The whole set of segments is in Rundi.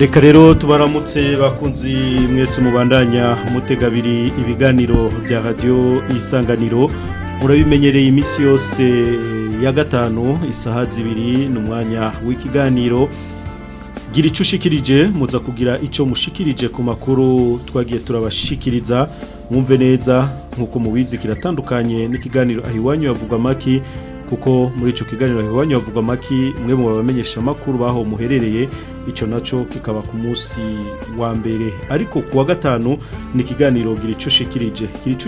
reka rero tubaramutse bakunzi mwese mubandanya mutega abiri ibiganiro bya radiyo isanganiro murabimenyereye iminsi yose ya gatanu isaha zibiri ni umwanya w'ikiganiro gira icyo ushikirije muza kugira icyo mushikirije ku makuru twagiye turabashikiriza mwumve neza nk'uko mubizi kiratandukanye n'ikiganiro ahiwanyu yavuga amaki kuko muri icyo kiganiro kigabanya bavuga amaki mwe mu bamenyeshamakuru baho muherereye icyo nacyo kikaba ku munsi wa mbere ariko ku wa gatanu ni ikiganiro gira icyo ushikirije gira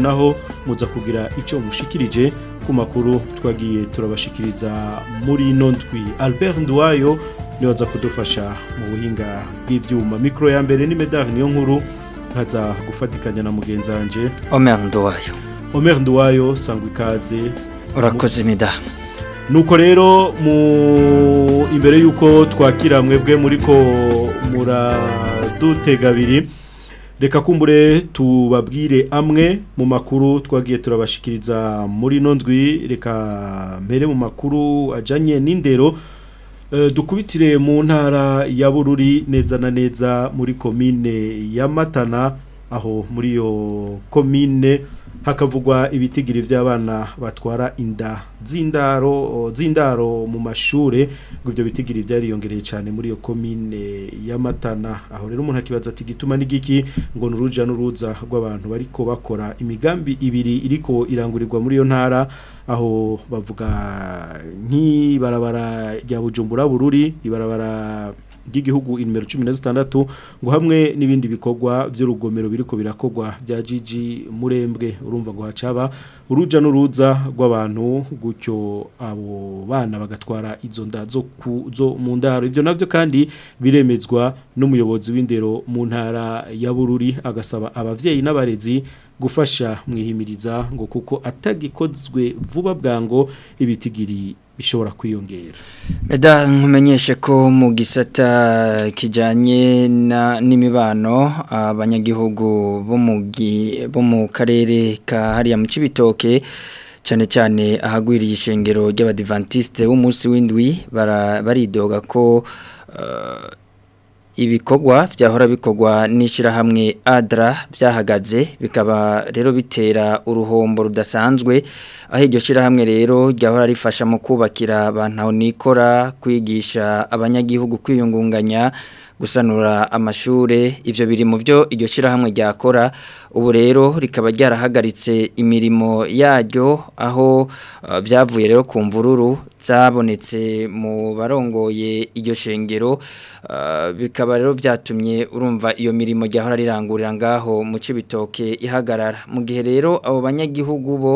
naho muza kugira icyo mushikirije ku makuru twagiye turabashikiriza muri ino ndwi albert nduwayo niwe aza kudufasha mu buhinga bw'ibyuma mikoro ya mbere ni niyo nkuru nkaza gufatikanya na mugenzi wanjye omer nduwayo omer nduwayo sangwa ikaze urakoze imidamu nuko rero mu imbere y'uko twakira mwebwe muri ko muradutega abiri reka kumbure tubabwire amwe mu makuru twagiye turabashikiriza muri nondwi reka mbere mu makuru ajyanye n'indero eh, dukubitire mu ntara ya bururi neza na neza muri komine ya matana aho muri iyo komine hakavugwa ibitigiri by'abana batwara inda z'indaro z'indaro mu mashuri ibyo bitigiri byariyongereye cyane muri iyo komine ya matana aho rero umuntu akibaza ati gituma n'igiki ngo ni n'uruza rw'abantu bariko bakora imigambi ibiri iriko irangurirwa muri iyo ntara aho bavuga nk'ibarabara rya bujumbura bururi ibarabara igihugu inimero 16 ngo hamwe n'ibindi bikorwa by'urugomero biriko birakogwa bya GG murembwe urumva ngo hacaba uruja n'uruza rw'abantu gutyo abo bana bagatwara izo ndazo zo mu ndaro ibyo navyo kandi biremezwa n'umuyobozi w'indero mu ntara ya Bururi agasaba abavyeyi n'abarezi gufasha mwihimiriza ngo kuko atagikozwe vuba bwango ibitigiri bishobora kwiyongera Eda nkumenyeshe ko mu gisata kijyanye n'imibano ah, abanyagihugu bo mu karere ka hariya mu kibitoke cyane cyane ahagwiriye ishengero ry'abadivantisite w'umunsi w'indwi baridoga ko ah, ibikogwa byahora bikorwa n'ishyirahamwe adra byahagaze bikaba rero bitera uruhombo rudasanzwe aho iryo shyirahamwe rero ryahora rifasha mu kubakira abantu nikora kwigisha abanyagihugu kwiyungunganya gusanura amashure ivyo biri mu byo iryo shyirahamwe ryakora ubu rero rikaba ryarahagaritse imirimo yaryo aho uh, byavuye rero ku mvururu zabonetse mu barongoye iryo shengero uh, bikaba rero byatumye urumva iyo mirimo ryahora rirangurira ngaho mu cibitoke ihagarara mu gihe rero abo banyagihugu bo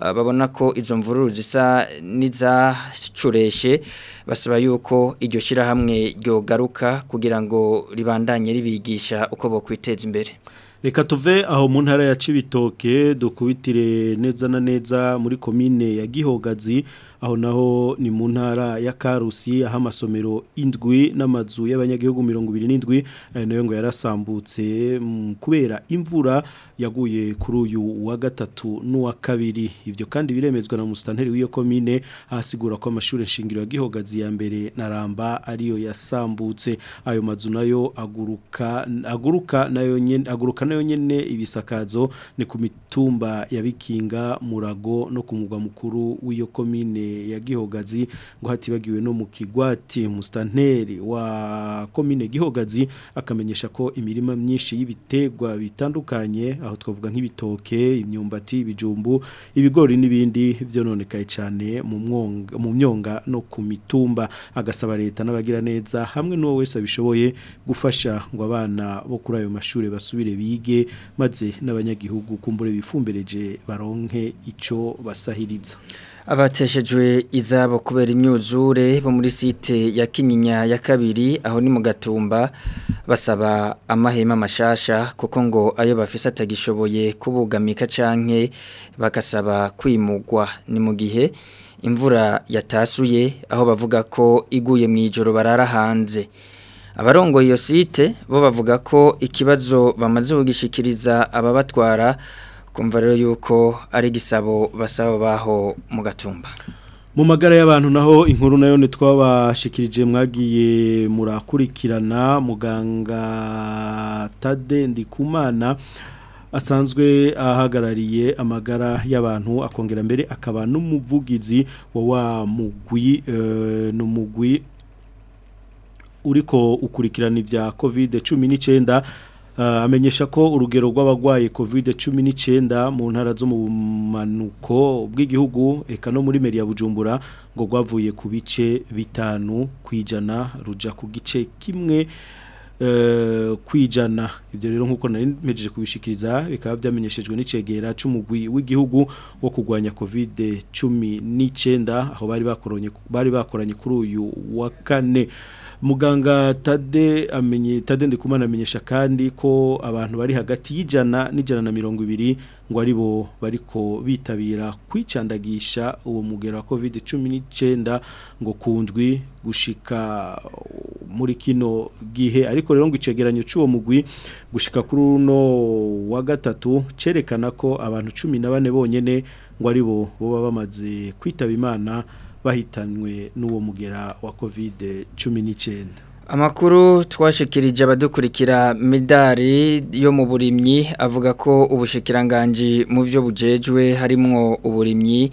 uh, babona ko izo mvururu zisa n'izacureshe basaba yuko iryo shyirahamwe ryogaruka kugira ngo ribandanye ribigisha uko bakwiteza imbere reka tuve aho mu ntara ya Cibitoke dukubitire neza na neza muri komine ya Gihogazi aho naho ni mu ntara ya Karusi aho amasomero indwi n'amazu y'abanyagihugu 27 ayo nayo ngo yarasambutse mm, kubera imvura yaguye kuri uyu wa gatatu n'uwa kabiri ibyo kandi biremezwa na mustanteri w'iyo komine asigura ko amashuri shingiro ya Gihogazi ya mbere Naramba ariyo yasambutse ayo mazu nayo aguruka aguruka nayo nyene aguruka nayo nyene ibisakazo ni ku mitumba ya Bikinga Murago no kumugwa mukuru w'iyo komine ya gihogazi ngo hatibagiwe no mu kigwati musitanteri wa komine gihogazi akamenyesha ko imirima myinshi y'ibitegwa bitandukanye aho twavuga nk'ibitoke imyumbati ibijumbu ibigori n'ibindi byononekaye cyane mu myonga no ku mitumba agasaba leta n'abagira neza hamwe n'uwo wese abishoboye gufasha ngo abana bo kuri ayo mashuri basubire bige maze n'abanyagihugu kumbure bifumbereje baronke icyo basahiriza abateshejwe izabo kubera imyuzure bo muri site ya kinyinya ya kabiri aho ni mu gatumba basaba amahema amashasha kuko ngo ayo bafise atagishoboye kubugamika canke bagasaba kwimugwa ni mu gihe imvura yatasuye aho bavuga ko iguye mu ijoro barara hanze abarongo iyo site bo bavuga ko ikibazo bamaze kugishikiriza ababatwara kumva rero yuko ari gisabo basaba baho mu gatumba mu magara y'abantu naho inkuru nayo ntitwabashikirije mwagiye murakurikirana muganga tade ndikumana asanzwe ahagarariye amagara y'abantu akongera mbere akaba n'umuvugizi wa wa mugwi eh, n'umugwi uriko ukurikirana ibya covid cumi n'icyenda Eh, amenyesha ko urugero rw'abagwaye covid cumi n'icyenda mu ntara zo mu bumanuko bw'igihugu eka no muri meri ya bujumbura ngo rwavuye ku bice bitanu kwijana ruja ku gice kimwe eh, kwijana ibyo rero nk'uko nari mpejeje kubishikiriza bikaba byamenyeshejwe n'icegera cy'umugwi w'igihugu wo kurwanya covid cumi n'icyenda aho bari bakoranye kuri uyu wa kane muganga tade amenye tade ndikumana amenyesha kandi ko abantu bari hagati y'ijana n'ijana na mirongo ibiri ngo aribo bariko bitabira kwicandagisha uwo mugera wa covid cumi n'icyenda ngo kundwi gushika muri kino gihe ariko rero ngo icegeranyo cy'uwo mugwi gushika kuri uno wa gatatu cerekana ko abantu cumi na bane bonyene ngo aribo bo baba bamaze kwitaba imana bahitanwe n'uwo mugera wa covid cumi amakuru twashikirije abadukurikira medali yo mu burimyi avuga ko ubushikiranganje mu byo bujejwe harimo uburimyi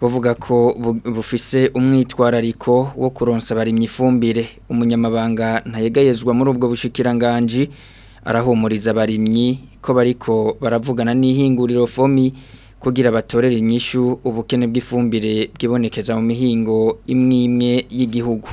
bavuga ko bufise umwitwarariko wo kuronsa abarimyi ifumbire umunyamabanga ntayegayezwa muri ubwo bushikiranganje arahumuriza abarimyi ko bariko baravugana n'ihinguriro fomi kugira batorere inyishu ubukene bw'ifumbire bwibonekeza mu mihingo imwe imwe y'igihugu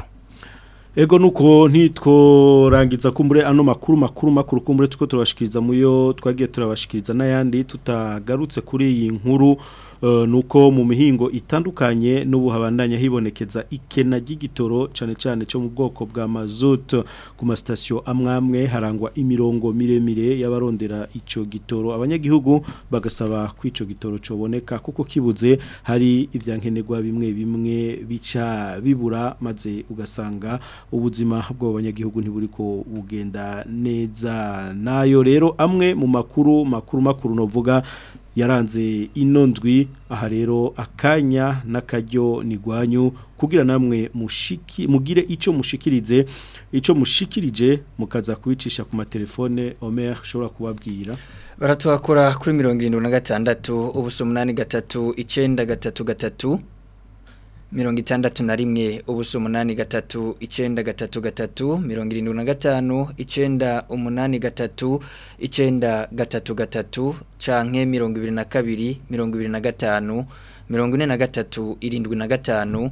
ego nuko ntitworangiza kumbure ano makuru makuru makuru kumbure tuko turabashikiriza muyo twagiye turabashikiriza n'ayandi tutagarutse kuri iyi nkuru Eh, nuko mu mihingo itandukanye n'ubu habandanya hibonekeza ikena ry'igitoro cyane cyane cyo mu bwoko bwa mazutu ku masitasiyo amwamwe harangwa imirongo miremire y'abarondera icyo gitoro abanyagihugu bagasaba ko icyo gitoro cyoboneka kuko kibuze hari ibyankenerwa bimwe bimwe bica bibura maze ugasanga ubuzima bw'abanyagihugu ntiburi ko bugenda neza nayo rero amwe mu makuru makuru makuru novuga yaranze inondwi aha rero akanya n'akaryo nigwanyu kugira namwe mushiki mugire icyo mushikirize icyo mushikirije mukaza kubicisha ku matelefone Omer ushobora kubabwira baratuhakora kuri mirongo irindwi na gatandatu ubuso umunani gatatu icyenda gatatu gatatu mirongo itandatu na rimwe ubusa umunani gatatu icyenda gatatu gatatu mirongo irindwi na gatanu icyenda umunani gatatu icyenda gatatu gatatu canke mirongo ibiri na kabiri mirongo ibiri na gatanu mirongo ine na gatatu irindwi na gatanu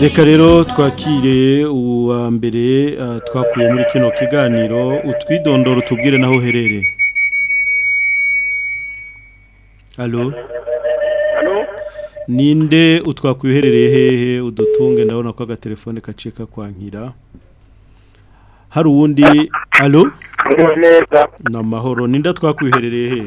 reka rero twakire uwa mbere uh, twakuye muri kino kiganiro utwidondoro tubwire naho uherereye halo ninde utwakuye uherereye hehe udutunge ndabona ko agatelefone gacika kwankira hari uwundi alo ni amahoro n'inda twakwiherereye he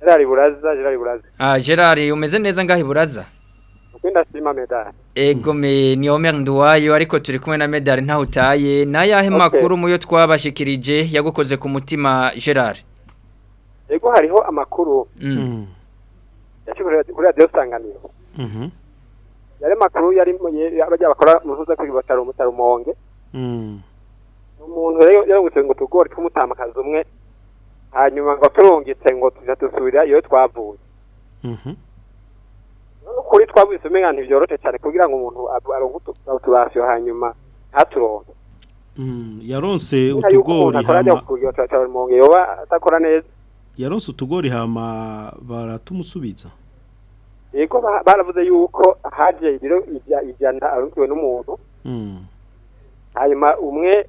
Gerard Buraza Gerard Buraza ah Gerard umeze neza ngaho iburaza Kwenda sima medali Ego me ni Omer Nduwayo ariko turi kumwe na medal ntaho utaye nayahe okay. makuru muyo twabashikirije yagukoze ku mutima Gerard Ego hariho amakuru mm. mm. Yashikirije kuri radio sanganiro Mhm mm yari makuru yari abajya bakora mu ntuza kuri bataro mutaro monge umuntu rero yarungutse ngo tugore twumutamakaza umwe hanyuma ngo turungitse ngo tuza dusubira iyo twavuye mm-hmm. none ukuri twabwise umenga ntibyoroshe cyane kugira ngo umuntu aronke hanyuma ntaturonke mm. yaronse utugori hama atakora neza yaronse utugori hama baratumusubiza yego baravuze yuko haje ibiro ijana arungiwe n'umuntu hmm. hanyuma umwe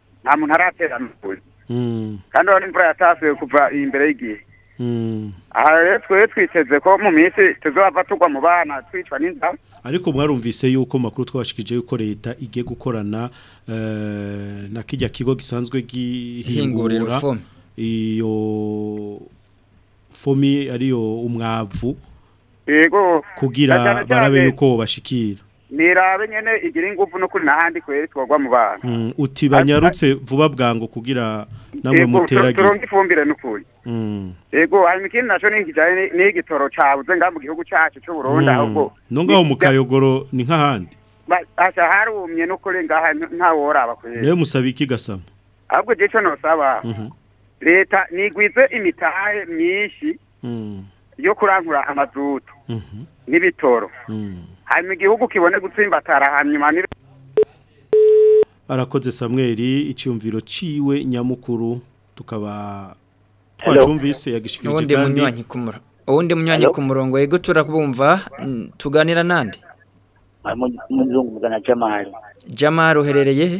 nta muntu araterana mm. kandi urabona imvura yatasuye kuva imbere y'igihe mm. aha rero twebwe twiteze ko mu minsi tuzaba tugwa mu bana twicwa n'inzara ariko mwarumvise yuko amakuru twabashikije yuko leta igiye gukorana eh, na kijya kigo gisanzwe gihingurira iyo fomi ariyo umwavu yego kugira barabe yuko bashikira nirabe nyene igira ingufu no kuri nahandi kwere twagwa mu bantu mm, uti banyarutse vuba bwango kugira namwe muteragire turongi fumbire nukuri mm. yego mikini nacho ningijaye n'igitoro cabuze ngamu gihugu cacu cyo Burundi mm. ahubwo nungaho mu ni nkahandi basha harumye no kuri ngaha ntaworaba kwere yewe musaba iki gasama ahubwo je cyo nosaba -hmm. leta nigwize imitahe myinshi mm. yo kurangura amazutu n'ibitoro hanyuma igihugu kibone gutsimbatara hanyuma arakoze samweri icyumviro ciwe nyamukuru tukaba twacumvise yagishikirije kandi uwundi munywanyi ku murongo yego turabumva tuganira nande muzungu mugana jamari jamari uherereye he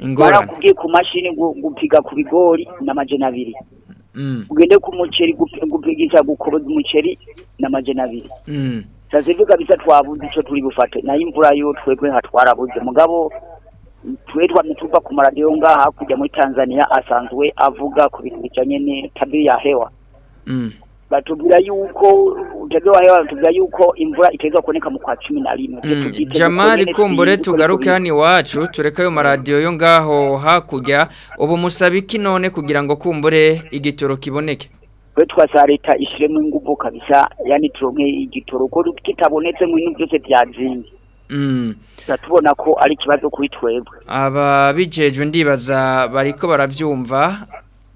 ingorane barakubwiye ku mashini gupiga ku bigori n'amajana abiri mm. ugende ku muceri gupigisha gukoroza umuceri n'amajana abiri mm. sasive kabisa twabuze icyo turi bufate nayo imvura yo twebwe nka twarabuze mugabo twe twamitupa ku maradiyo nga hakurya muri tanzania asanzwe avuga ku bintu bijyanye n'itabiri mm. ya hewa batubwira yuko utabiri wa hewa batubwira yuko imvura iteza kuboneka mu kwa cumi na rimwe jamari kumbure tugaruke hano iwacu tureke ayo maradiyo yo ngaho hakurya ubu musaba none kugira ngo kumbure igitoro kiboneke twe twasaba leta ishyiremo ingufu kabisa yani turonke igitoro ko kitabonetse mu bintu byose byazinye mm. tubona ko ari ikibazo kuri twebwe aba bijejwe ndibaza bariko barabyumva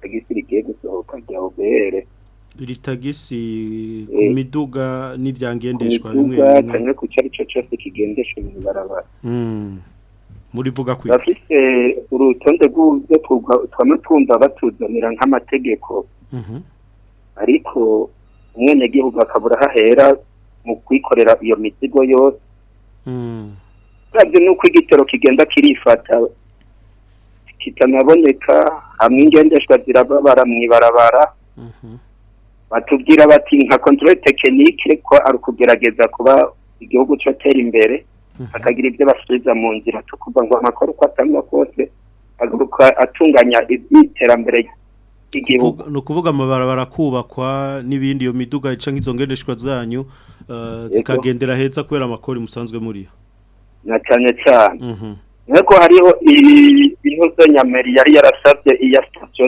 tagisi rigiye gusohoka rya obere iri tagisi ku eh. miduga n'ibyangendeshwa bimwe bimwe ku ku cyo ari cyo cyose kigendeshwa mu barabara hmm. muri vuga kwiga bafite eh, urutonde rw'uburyo twamwe twumva batuzanira nk'amategeko mhm. ariko umwenegihugu akabura hahera mu kwikorera iyo mizigo yose ntabwo mm. ni uko igitero kigenda kirifata kitanaboneka hamwe ingendeshwa zirababara mu ibarabara mhm. batubwira bati nka kontorore tekinike ko ari ukugerageza kuba igihugu cyotera imbere Mhm. akagira ibyo basubiza mu nzira cyo kuva ngo amakuru uko atangwa kose agaruka atunganya iby'iterambere ry'igihugu ni ukuvuga amabarabara kubakwa n'ibindi iyo miduga ica nk'izo ngendeshwa zanyu uh, zikagendera heza kubera amakori musanzwe muriyo na cyane cyane mhm. nk'uko hariho ibinuze nyameri yari yarasabye iya sitasiyo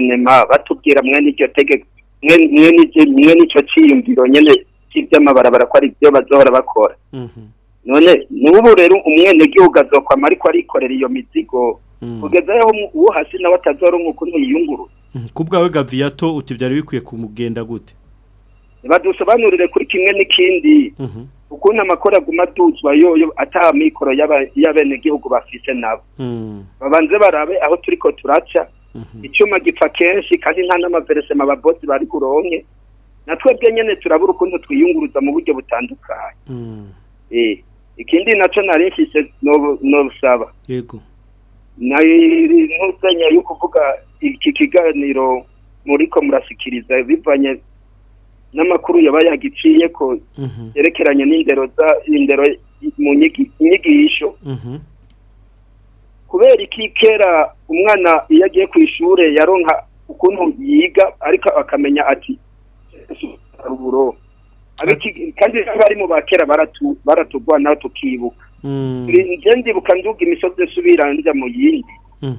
batubwira mwe n'iryo tegeko mwe n'icyo cyiyumviro nyine cy'iby'amabarabara ko ari byo bazohora bakora mhm. none n'ubu rero umwenegihugu azokwama ariko arikorera iyo mizigo hmm. kugeza aho uwo hasi nawe atazoronka ukuntu yiyunguruza hmm, ku gaviyato uti byari bikwiye kumugenda gute badusobanurire kuri kimwe n'ikindi hmm. ukuntu amakora aguma aduzwa yoyo ataha mikoro y'abenegihugu bafise nabo babanze barabe aho turiko turaca icyuma gipfa kenshi kandi nta n'amaveresema ababosi bari kuronke natwe bwe nyine turabura ukuntu twiyunguruza mu buryo butandukanye eh. ikindi nacyo nari nshyishye n'ubusaba yego ntusenya yo kuvuga iki kiganiro muri muriko murasikiriza bivanye n'amakuru yaba yagiciye ko mhm. yerekeranye n'indero indero mu nyigisho mhm. kubera iki kera umwana iyo agiye ku ishuri yaronka ukuntu yiga ariko akamenya ati ruburo kandi n'abarimu bakera baratu baratugwa nawe tukibuka mm. njye ndibuka nduga imisozi nsubira njya mu yindi mm.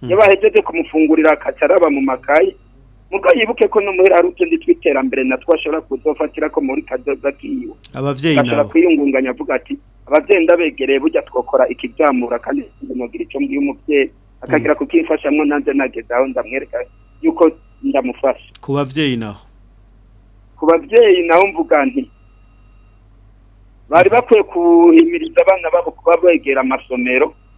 hmm. iyo kumufungurira akacaraba mu makaye muko yibuke ko no muhera rugende twiterambere na twashobora kuzofatira ko muri kadoza kiyo abavyeyi nabo kwiyungunganya avuga ati abavyeyi ndabegereye burya twokora ikibyamura kandi ngira ico mbiye umuvyeyi hmm. akagira kukifashamwe nanze nageze aho ndamwereka yuko ndamufasha ku bavyeyi naho ku bavyeyi naho mvuga nti bari bakwiye kuhimiriza abana babo kuba begera amasomero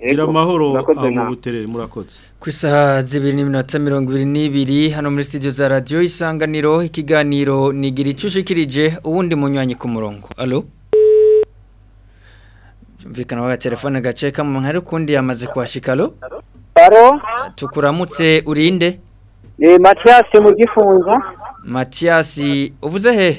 gira amahoro aho butere murakotse ku isaha z'ibiri n'iminota mirongo ibiri n'ibiri hano muri studio za radio isanganiro ikiganiro nigira icyo uwundi munywanyi ku murongo alo byumvikana wa telefone gace kamuntu ariko undi yamaze kuhashikalo tukuramutse urinde eh, matiyasi mu gifunzo matiyasi uvuze hehe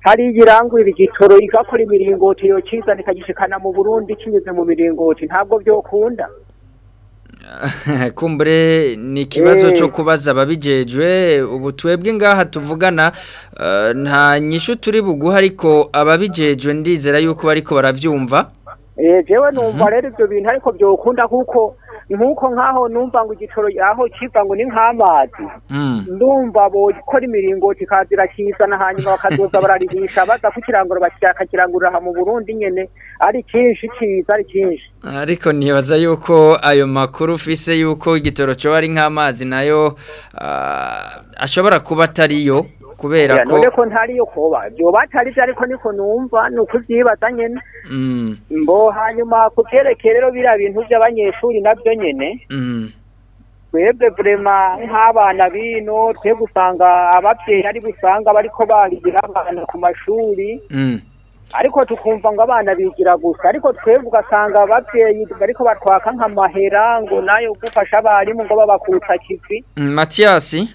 hari irangurira igitoro igakora imiringoti yocyiza ikagishikana mu burundi kinyuze mu miringoti ntabwo byokunda kumbure ni ikibazo cyo mm. kubaza ababijejwe ubu twebwe ngaha tuvugana uh, nta nyishu turi buguha ariko ababijejwe ndizera yuko bariko baravyumva yewe numva rero ibyo bintu ariko byokunda kuko nkuko nkaho numva ngo igicoro aho kiva ngo ni nk'amazi ndumva gukora imiringo kikazira irakizana hanyuma bakazoza bararihisha baza kukirangura bakakirangurira aha mu burundi nyine ari cyinshi kiza ari cyinshi ariko ntibaza yuko ayo makuru ufise yuko igitoro cyo ari nk'amazi nayo ashobora kuba atariyo kubera ko none ko ntari koba byo batari ariko niko numva nuko byibaza nyene mm mbo hanyuma kuterekere rero bira bintu by'abanyeshuri nabyo nyene mm twebwe vrema nk'abana bino twe gusanga abavyeyi ari gusanga bariko barigira abana ku mashuri mm. ariko tukumva ngo abana bigira gusa ariko twebwe ugasanga ababyeyi ariko batwaka nk'amahera ngo nayo gufasha abarimu ngo babakuta kivi mm, matiyasi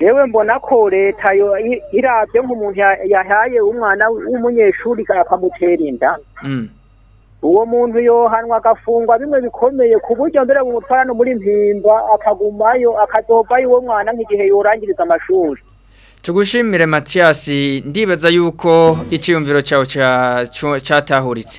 yewe mbona ko leta irabye nk'umuntu yahaye umwana w'umunyeshuri akamutera inda mm. uwo muntu yohanwa agafungwa bimwe bikomeye ku buryo mbere bumutwara no muri mpimba akagumayo akazovayo uwo mwana nk'igihe yorangiriza amashuri tugushimire matiyasi ndibaza yuko icyiyumviro cyawe cyatahuritse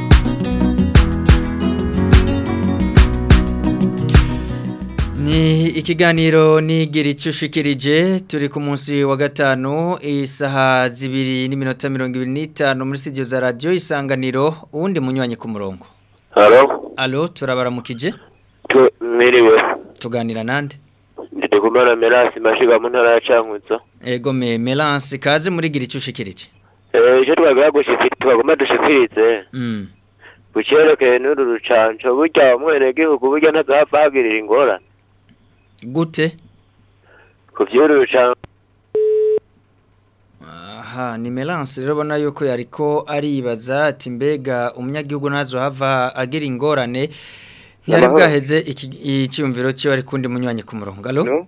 ni ikiganiro nigira icyo turi ku munsi wa gatanu isaha zibiri n'iminota mirongo ibiri n'itanu muri sitidiyo za radio isanganiro undi munyuranye ku murongo halo halo turabaramukije miriwe tuganira nande ndi kumara mashiga mu ya cankwitso yego me meranse kaze muri gira icyo ushikirije ejo eh, twagomba gushikiriza twagomba dushikirize bucerekeye mm. n'uru rucanco burya umwenegihugu burya ntazahava hagirira gute kubyoroshya cyane aha ni melanse rero ubona yuko yari aribaza ati mbega umunyagihugu nazo hava agira ingorane ntiyari bwaheze icyumviro cyo ari kundi munywanyi ku murongo alo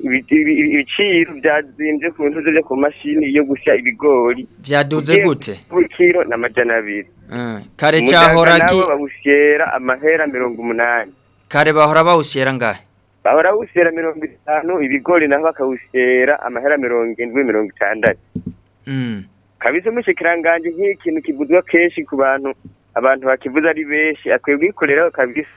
ibiciro byazimbye ku ntuze byo ku mashini yo gushya ibigori byaduze gute ibiciro ni amajana abiri ah. kare cyahora nabo babusyera amahera mirongo umunani kare bahora bawusyera ngahe bahora bawusyera mirongo itanu ibigori naho bakawusyera amahera mirongo indwi mirongo itandatu hmm. kabisa umushikiranganji nk'ikintu kivuzwa kenshi ku bantu abantu bakivuza ari benshi akwiye kwikoreraho kabisa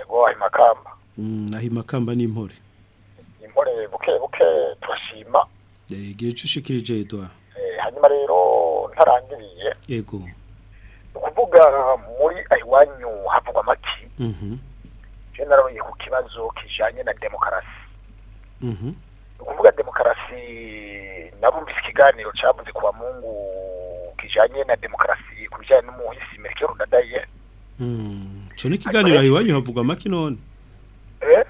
ego eh, wayimakamba Mm, ahima kamba n'impore impore buke buke turashima igihe eh, ushikirije edouard eh, hanyuma rero ntarangiriye yego ni muri ayiwanyu havugwa amaki mhm. narabuye ku kibazo kijyanye na demokarasi mhm. ni ukuvuga demokarasi nabumvise ikiganiro cyabuze ku bamungu kijyanye na demokarasi ku bijyanye n'umuhisi merikeri udadaye mm, cyo ni ikiganiro ayiwanyu havugwa amaki none Eh?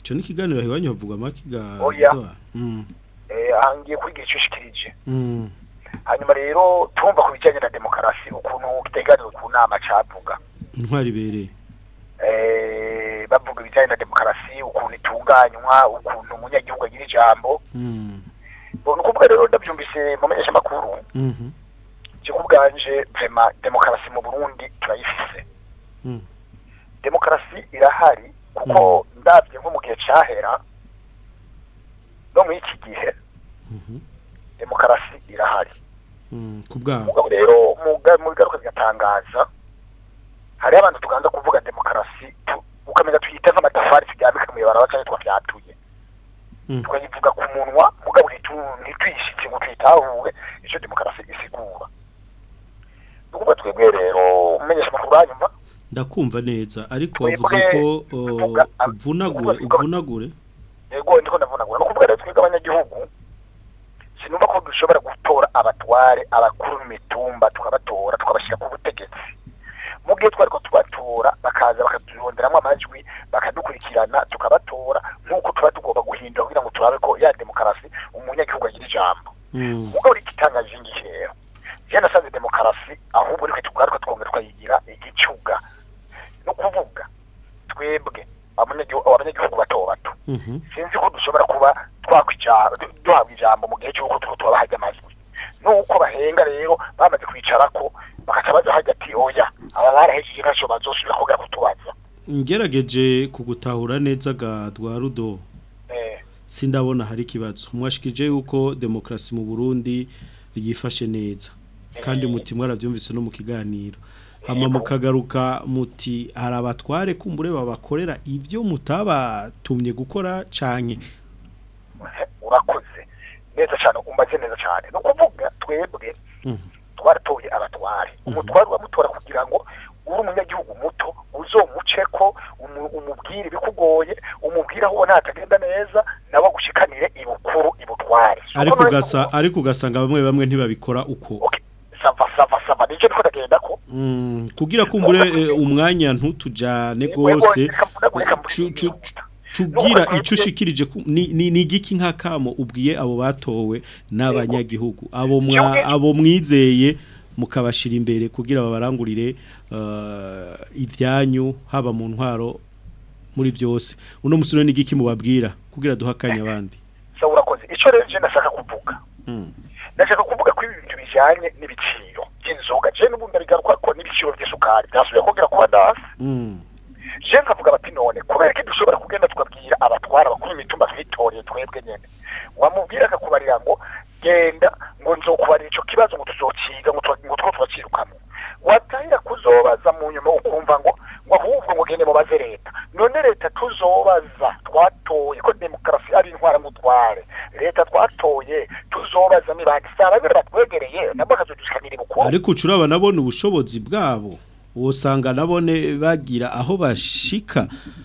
icyo ni ikiganiro havuga amakiga oya oh, hmm. eh, ahangiye kwiga icyo hmm. hanyuma rero tumva ku bijyanye na demokarasi ukuntu giteganiro ku nama cyavuga intwari ibereye eh, bavuga ibijyanye na demokarasi ukuntu itunganywa ukuntu umunyagihugu agira ijambo hmm. ni ukuvuga rero ndabyumvise mu menyeshamakuru cyo mhm. vema demokarasi mu burundi turayifise demokarasi irahari kuko hmm. ndabye nko mu gihe cyahera no muri iki gihe mhm. demokarasi irahari hmm, ku bwabo rero mu bigaruka bigatangaza hariho abantu tuganza kuvuga demokarasi ukamenya tuyite nk'amatafari turyambika mu ibarabara cyangwa twabyatuye hmm. tukayivuga ku munwa mugabo ntituyishitse ngo tuyitahure icyo demokarasi gisigura ni ukuvuga twebwe rero umenyesha amakuru yanyuma ndakumva neza ariko wavuze ko uvunagure uvunagure yego ndiko ndavunagura no kubwira twebwe abanyagihugu sinumva ko dushobora gutora abatware abakuru mitumba tukabatora tukabashyira ku butegetsi mu gihe twari ko tubatora bakaza bakaturonderamo amajwi bakadukurikirana tukabatora nk'uko tuba tugomba guhindura kugira ngo turabe ko ya demokarasi umunyagihugu agira ijambo nk'uko mm. uri gitangaje ingishero je nasanze demokarasi ahubwo Mm-hmm. sinzi ko dushobora kuba duhabwa ijambo mu gihe cy'uko tuba tubahaga amajwi nuko bahenga rero bamaze kwicara ko bakaca bajya hajya ati oya aba barahejeje ntacyo bazosubira kongera kutubaza ngerageje kugutahura neza gatwa rudo eh. sindabona hari ikibazo mwashikije yuko demokarasi mu burundi yifashe neza kandi umutima eh. warabyumvise no mu kiganiro hanyuma mukagaruka muti hari abatware kumbure babakorera ibyo mutabatumye gukora cyane urakoze neza cyane umbaze neza cyane ni ukuvuga twebwe mm. twaratoye abatware mm-hmm. umutware mutora kugira ngo uri umunyagihugu muto uzomuce ko umubwire ibikugoye umubwire aho ubona hatagenda neza nawe agushikanire ibukuru ibutware ariko ugasanga bamwe bamwe ntibabikora uko sava sava sava nicyo niko ndagenda Mm, kugira kumbure eh, umwanya ntutujyane rwose cugira icyo ushikirije ni igiki nk'akamo ubwiye abo batowe n'abanyagihugu abo abo mwizeye mukabashira imbere kugira babarangurire eh, ibyanyu haba mu ntwaro muri byose uno musore ni igiki mubabwira kugira duhakanye abandi icyo rero nashaka kuvuga mm. nashaka kuvuga ko ibi bintu n'ibiciro inzoga je n'ubundi bigarukwa ko n'ibiciro by'isukari byasubiye kongera kuba nasi mm. je nkavuga bati none kubera ko dushobora kugenda tukabwira abatwara abakuru imitumba twitoreye twebwe nyene wamubwira akakubarira ngo genda ngo nzokubarira ico kibazo ngo tuzociga ngo two turacirukamwo watahira kuzobaza mu nyuma ukumva ngo ngo ahubwo ngo gende mubaze leta none leta tuzobaza twatoye ko demokarasi ari intwara mutware leta twatoye tuzobaza mibandi si ababiri batwegereye nabo ariko ucuraba nabona ubushobozi bwabo usanga nabone bagira aho bashika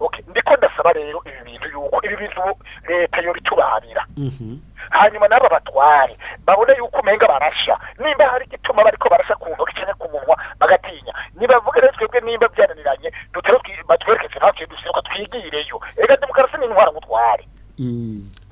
okay ndiko basaba rero ibi bintu yuko ibi bintu leta yo bitubarira mhm. hanyuma n'aba batware babone yuko umenga barasha nimba hari igituma bariko barasha ku ntoki cyangwa ku munwa bagatinya nibavuge rero twebwe nimba byananiranye dutere batwerekeze natwe duseruka twigireyo reka demokarasi ni intwara mutware mm.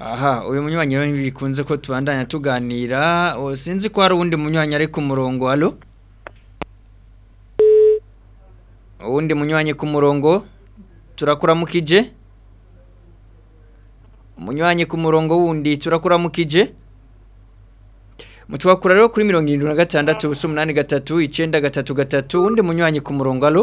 aha uyu munywanyi rero bikunze ko tubandanya tuganira sinzi ko hari uwundi munywanyi ari ku murongo alo uwundi munywanyi ku murongo turakuramukije umunywanyi ku murongo wundi turakuramukije mutwakura rero kuri mirongo irindwi na gatandatu ubusa umunani gatatu icyenda gatatu gatatu undi munywanyi ku murongo alo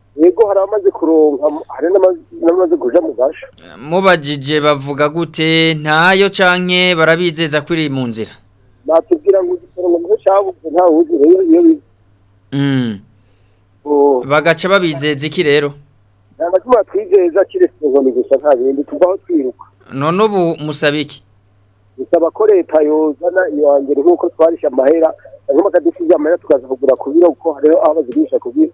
yego hari abamaze kuronka hari n'abamaze kuja mu gasha mubajije bavuga gute ntayo canke barabizeza ko mu nzira batubwira ngo igisorongo mu cyabuze nta wuzi rero iyo mm. bagaca babizeza iki rero ntabwo twizeza kiretse inkoni gusa nta bindi tuvaho twiruka none ubu musabiki bisaba ko leta yozana iyo ngeri nk'uko twarisha amahera hanyuma akadusize amahera tukaza kugura ku biro kuko hariho aho bazirisha ku biro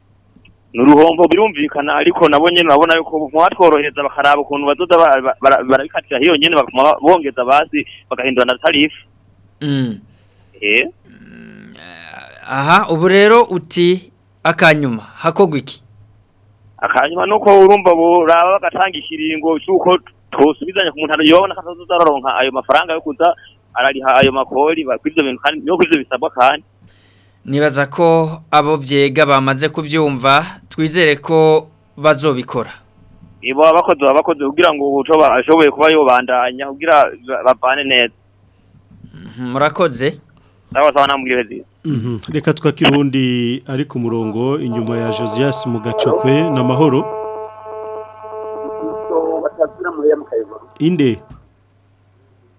ni uruhombo birumvikana ariko nabo nyine urabona yuko mwatworohereza bakaraba ukuntu badoda barabikatira hiyo nyine bongeza abasi bagahindura na tarifu mm. Eh? Mm, aha ubu rero uti akanyuma hakogwa iki akanyuma nuko urumva buraba bagatanga ikiringo cy'uko twosubizanya ku muntu yabona kandi tuzaronka ayo mafaranga yo kuza arariha ayo makori bakwivyo bintu kandi no bisabwa kandi nibaza ko abo vyega bamaze kubyumva twizere ko bazobikora ibo abakozi abakozi kugira ngo ubuco bashoboye kuba yobandanya kugira bavane neza mhm, murakoze sawa sawa namugireze reka twakira ari ku murongo inyuma ya josias mu gacokwe na inde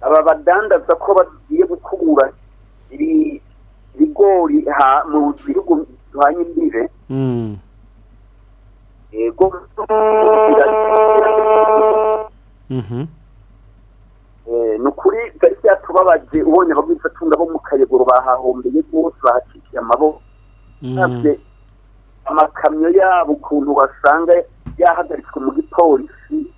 aba badandaza ko bagiye gukura ibigori mu bihugu duhanye imbibe hmm. yego mm-hmm. eh, ni ukuri gari cyatubabaje ubonye abagwifatunga bo mu kayegoro bahahombeye rwose bahacikije amaboko mm-hmm. amakamyo yabo ukuntu basanga yahagaritswe mu gipolisi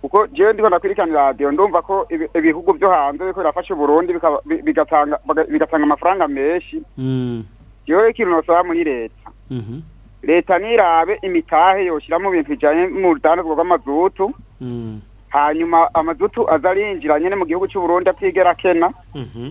kuko jewe ndiko ndakurikiranira radiyo ndumva ko ibihugu byo hanze biriko birafasha uburundi bigatanga amafaranga menshi mm. jewe ikintu nosaba muri leta mhm. leta nirabe imitahe yoshyira mu bintu bijyanye n'urudandazwa rw'amazutu mm. hanyuma amazutu azarinjira nyine mu gihugu cy'uburundi atigera akena mhm.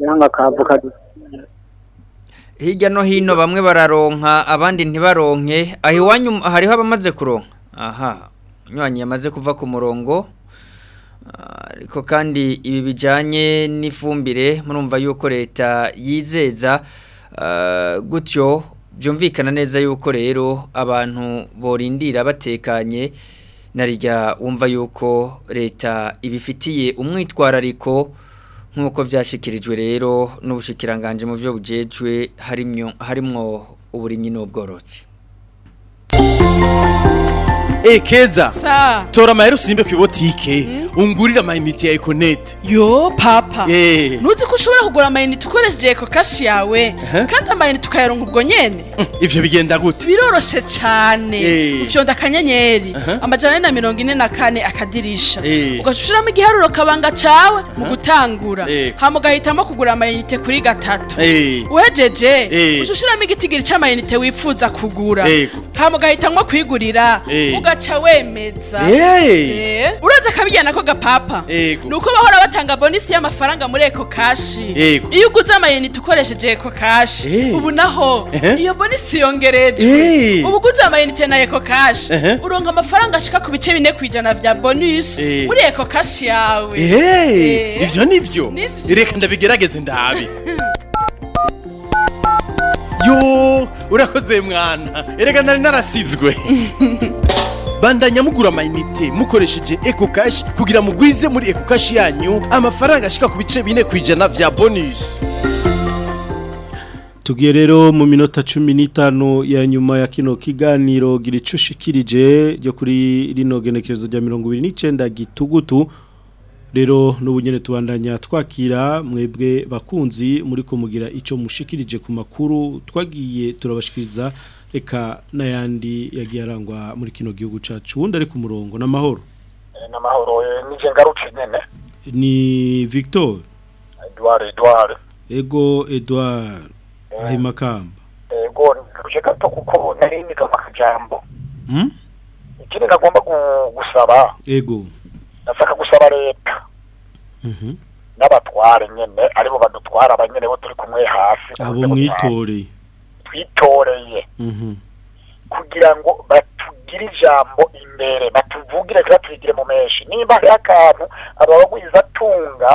ngo akavu kadusinyire hirya no hino bamwe bararonka abandi ntibaronke aho iwanyu hariho abamaze kuronka aha unyuranye yamaze kuva ku murongo ah, ariko kandi ibi bijyanye n'ifumbire murumva yuko leta yizeza ah, gutyo byumvikana neza yuko rero abantu borindira batekanye narijya wumva yuko leta ibifitiye umwitwarariko nk'uko byashyikirijwe rero n'ubushikiranganje mu byo bugejwe harimo uburimyi n'ubworozi eee eh, keza tora amahera usimbe ku ibotike ungurire amayinite ya ekonete yo papa eh. ntuzi ko ushobora kugura amayinite ukoresheje eko kashi yawe kandi amayinite ukayaronka ubwo nyine mm, ibyo bigenda gute biroroshye cyane eh. ufyonda akanyenyeri amajyana na mirongo ine na kane akadirisha ugaca igiharuro kabanga cawe mu gutangura hama ugahitamo kugura amayinite kuri gatatu uhejeje uca igitigiri cy'amayinite wifuza kugura hama ugahitamo kwigurira ugaca wemeza eh? uraza akabijyana ko gapapa ni uko bahora batanga bonisi y'amafaranga muri eko kashi iyo uguze amayinite ukoresheje eko kashi eh. ubu naho eh? iyo bonisi yongerejwe ubu uguze amayinite na eko kashi uronka amafaranga ashika ku bice bine ku ijana bya bonisi muri eko kashi yawe ibyo ni byo reka ndabigerageze ndabi yo urakoze mwana erega nari narasizwe bandanya mugura amayinite mukoresheje Eco kugira mugwize muri Eco yanyu amafaranga ashika ku bice bine ku ijana vya bonus tugiye rero mu minota cumi n'itanu ya nyuma ya kino kiganiro gira icyo ushikirije ryo kuri rino genekerezo rya mirongo ibiri n'icyenda gitugutu rero n'ubunyene tubandanya twakira mwebwe bakunzi muri kumugira icyo mushikirije ku makuru twagiye turabashikiriza eka n'ayandi yagiye arangwa muri kino gihugu cyacu wundi ari ku murongo n'amahoro eh, n'amahoro eh, n'ije ngaruke nyine ni victor eduard eduard ego eduard eh, aho imakamba ego ntuje gato kuko nari niga amajambo hmm? ikindi nagomba gusaba ego ndashaka gusaba leta mhm. n'abatware nyine aribo badutwara abanyene bo turi kumwe hasi abo mwitoreye twitoreye mhm. kugira ngo batugire ijambo imbere batuvugire kandi tubigire mu menshi nimba hari akantu ababagwiza atunga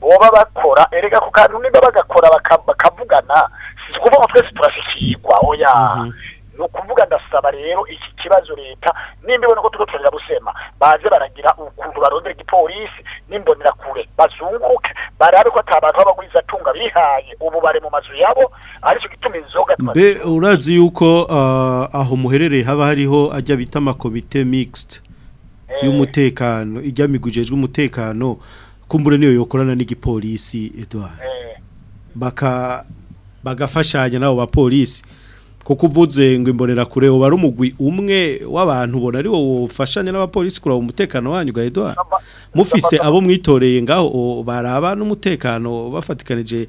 boba bakora erega ku kantu nimba bagakora bakavugana si ukuvuga ngo twese turashyikirwa oya mhm. ni ukuvuga ndasaba rero iki kibazo leta nimba ibona ko turi turira gusema baze baragira ukuntu barondera igipolisi n'imbonerakure bazunguke barabe ko atabantu b'abagwiza tunga bihaye ubu bari mu mazu yabo aricyo gituma inzoga mbe urazi yuko ah, aho muherereye haba hariho ajya bita amakomite mixed eh. y'umutekano ijya migujejwe umutekano kumbure niyo yokorana n'igipolisi Edouard eh. bagafashanya n'abo bapolisi kuko uvuze ngo imbonera kure uba ari umugwi umwe w'abantu ubona ari wowe ufashanya n'abapolisi kuraba umutekano wanyu Edouard mufise abo mwitoreye ngaho baraba n'umutekano bafatikanije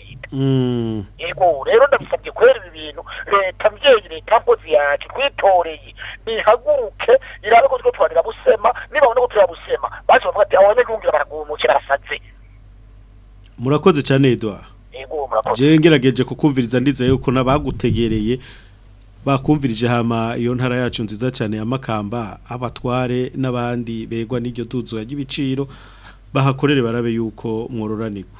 kuyita mm. yego rero ndabisabye kubera ibi bintu leta mbyeyi leta mpozi yacu twitoreye nihaguruke irabe ko twe tubanira busema niba babona ko turabusema baje bavuga ati abanyagihugu baragumukira barasaze murakoze cyane edouard jengerageje kukumviriza ndizeye yuko n'abagutegereye bakumvirije hama iyo ntara yacu nziza cyane ya makamba abatware n'abandi begwa n'iryo tuzuye ry'ibiciro bahakorere barabe yuko mwororanirwa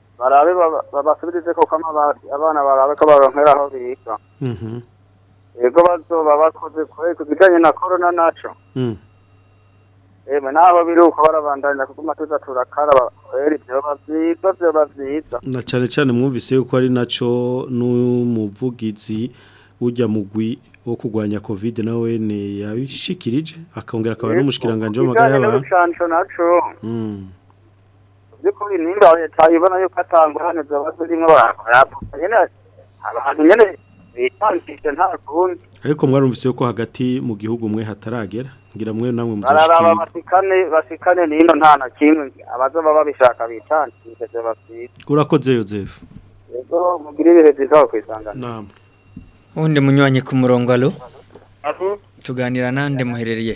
barabe babasubirize kuko abana barabe ko baronkera aho biga yego bazoba bakoze kure ku bijyanye na korona naco yemwe n'abo biri uko barabandanya kuko amatuza turakaraba kweri byoba byiza byoba byiza na cyane cyane mwumvise yuko ari naco n'umuvugizi ujya mugwi wo kurwanya covid nawe ni yabishikirije akongera akaba n'umushikiranganje w'amagara y'abantu yuko ninda leta ibona yuko atangwa hano z'abazirimo barakora nyene abantu nyene bitangije nta kundi ariko mwarumvise yuko hagati mu gihugu mwe hataragera ngira mwe namwe muzashikira. muzoshikira basikane basikane nino nta na kimwe Abazo baba bishaka bitangije basitse urakoze Joseph yego mugire ibihe byiza kwisangana namwe Ubundi munywanyi ku murongo alo tuganira nande muherereye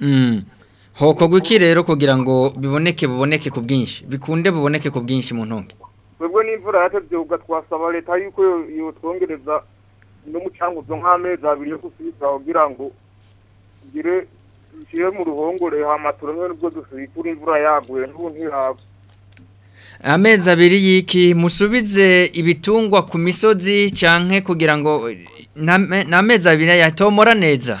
mm. hokorwa iki rero kugira ngo biboneke buboneke ku bwinshi bikunde buboneke ku bwinshi mu ntunge twebwe n'imvura yatebye ugatwasaba leta yuko yotwongereza no nk'amezi abiri yo gusubiza kugira ngo ugire ushyire mu ruhongore hama turebe nibwo dusubikura imvura yaguye n'ubu amezi abiri y'iki musubize ibitungwa ku misozi cyane kugira ngo ni amezi abiri yatomora neza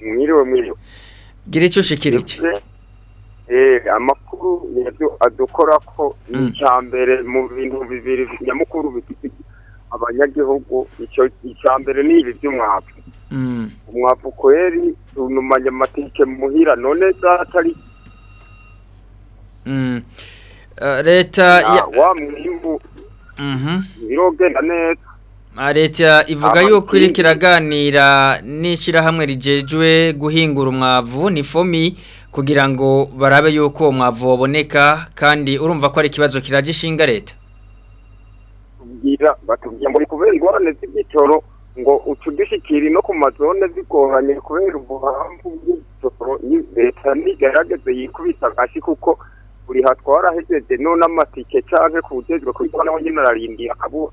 mwiriwe mwiriwe gira icyo ushikira iki eh, amakuru adukora ko mm. icya mu bintu bibiri nyamukuru bifite abanyagihugu icya mbere ni ibi by'umwavu mm. umwavu kweri tunumanya amatike muhira none atari mm. uh, leta wa mwimbu birogenda mhm. neza Ah, leta ivuga yuko ah, iri kiraganira n'ishyirahamwe rigejwe guhingura umwavu ni fomi kugira ngo barabe yuko umwavu mwavu waboneka kandi urumva ko ari ikibazo kiragishinga leta batubwira ngo kubera ingorane z'ibyitoro ngo utudushyikire no ku mazone zigoranye kubera ubuhamvu bw'ibitoro leta ntigaragaze yikubita hasi kuko buri hatwara hejeje none amatike cyangwa ku bujejwe kuko nawe akabura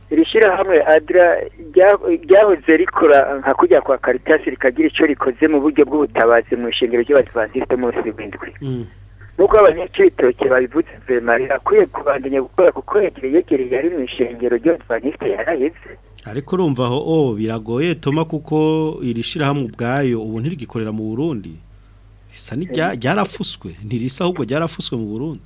iri shyirahamwe adira ryahoze rikora nka kujya kwa karitasi rikagira icyo rikoze mu buryo bw'ubutabazi mu ishingiro ry'abadivantisite munsi w'indwi nk'uko abanyacitoki babivuze vemari akwiye kubandanya gukora kuko yegereye yegereye yari mu ishengero ryose bagifite yaraheze ariko urumva aho o oh, biragoye toma kuko iri shyirahamwe ubwayo ubu ntirigikorera mu burundi bisa eh. ryarafuswe ntirisa ahubwo ryarafuswe mu burundi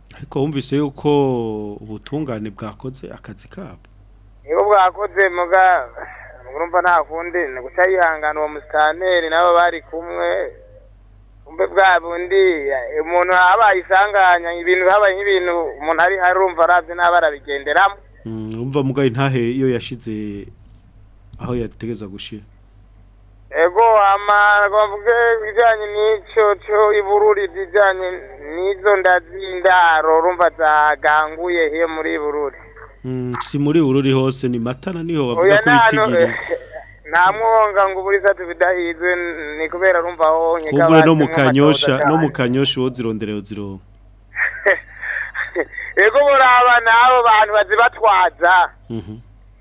ariko wumvise yuko ubutungane bwakoze akazi kabo nibo bwakoze muga urumva nta kundi ni guca uwo musitaneri nabo bari kumwe mbe bwa bundi umuntu habaye isanganya ibintu habaye nk'ibintu umuntu ari arumva arabye n'aba arabigenderamo urumva mm, mugaye ntahe iyo yashize aho yategereza gushyira ego amavuge ibijyanye n'icyo cyo ibururi ibijyanye n'izo ndazindaro rumva zaganguye he muri ibururi Mm, si muri ururi hose ni matana niho bavuga ko bitigiriye nta mwonga ngo uburiza tubidahizwe ni kubera rumva aho nyegabanje no mu kanyosha no mu kanyosha uwo zirondere ziro yego buraba nabo bantu bazibatwaza mhm.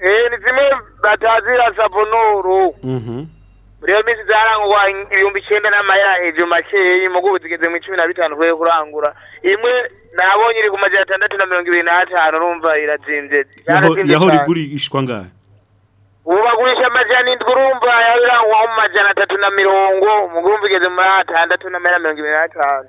eh, ni zimwe batazira savunuru mhm. buriho misi zarangurwa ibihumbi icenda n'amayira hejuru makeyi mu gubu zigeze mu icumi na bitanu kuye kurangura imwe nabonye iri ku majana atandatu na mirongo ibiri n'atanu urumva irazimvye yahora igurishwa ngahe ubu bagurisha amajana indwi urumva yaba irangurwa nko mu majana atatu na mirongo hmm. mu gubu zigeze muri atandatu n'amayira mirongo ibiri n'atanu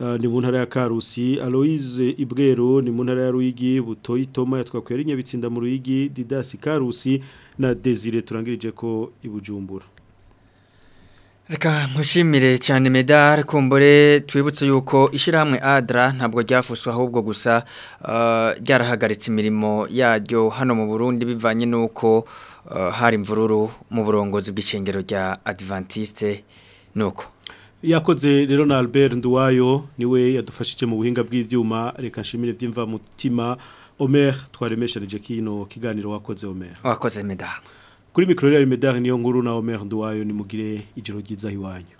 eh, ni mu ntara ya karusi aloise ibwero ni mu ntara ya ruyigi butoyi toma yatwakwiye ari nyabitsinda mu ruyigi didasi karusi na desire turangirije ko ibujumbura Reka nkushimire cyane medal kumbure twibutse yuko ishyirahamwe adra ntabwo ryafuswe ahubwo gusa uh, ryarahagaritse imirimo yaryo hano mu Burundi bivanye nuko uh, hari imvururu mu burongozi bw'ishengero rya Adventiste nuko yakoze rero na Albert Nduwayo niwe yadufashije mu buhinga bw'ivyuma reka nshimire byimva mutima Omer twaremeshereje kino kiganiro wakoze Omer wakoze medal kuri mikoro ya medari niyo nkuru na Omer Nduwayo nimugire ijoro ryiza hiwanyu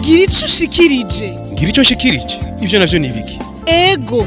Giricho shikirije Giricho shikirije ivyo navyo nibiki Ego